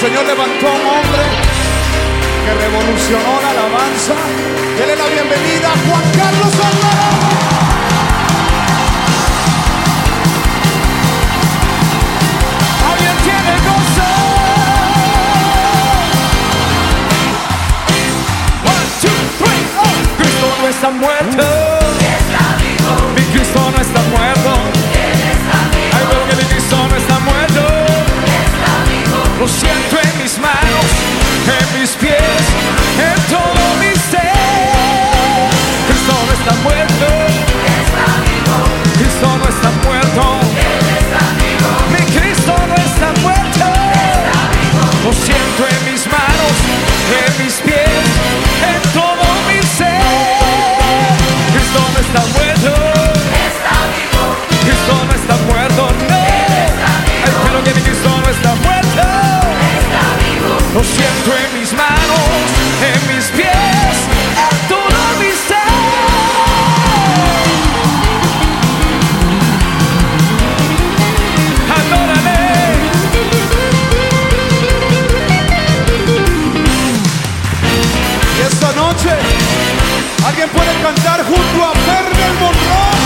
El Señor levantó a un hombre que revolucionó la alabanza. Dele la bienvenida a Juan Carlos Alvarado. One, two, three, oh. Cristo no está muerto. Lo siento en mis manos, en mis pies, en toda mi ser. Y esta noche, alguien puede cantar junto a Fergal Monroe.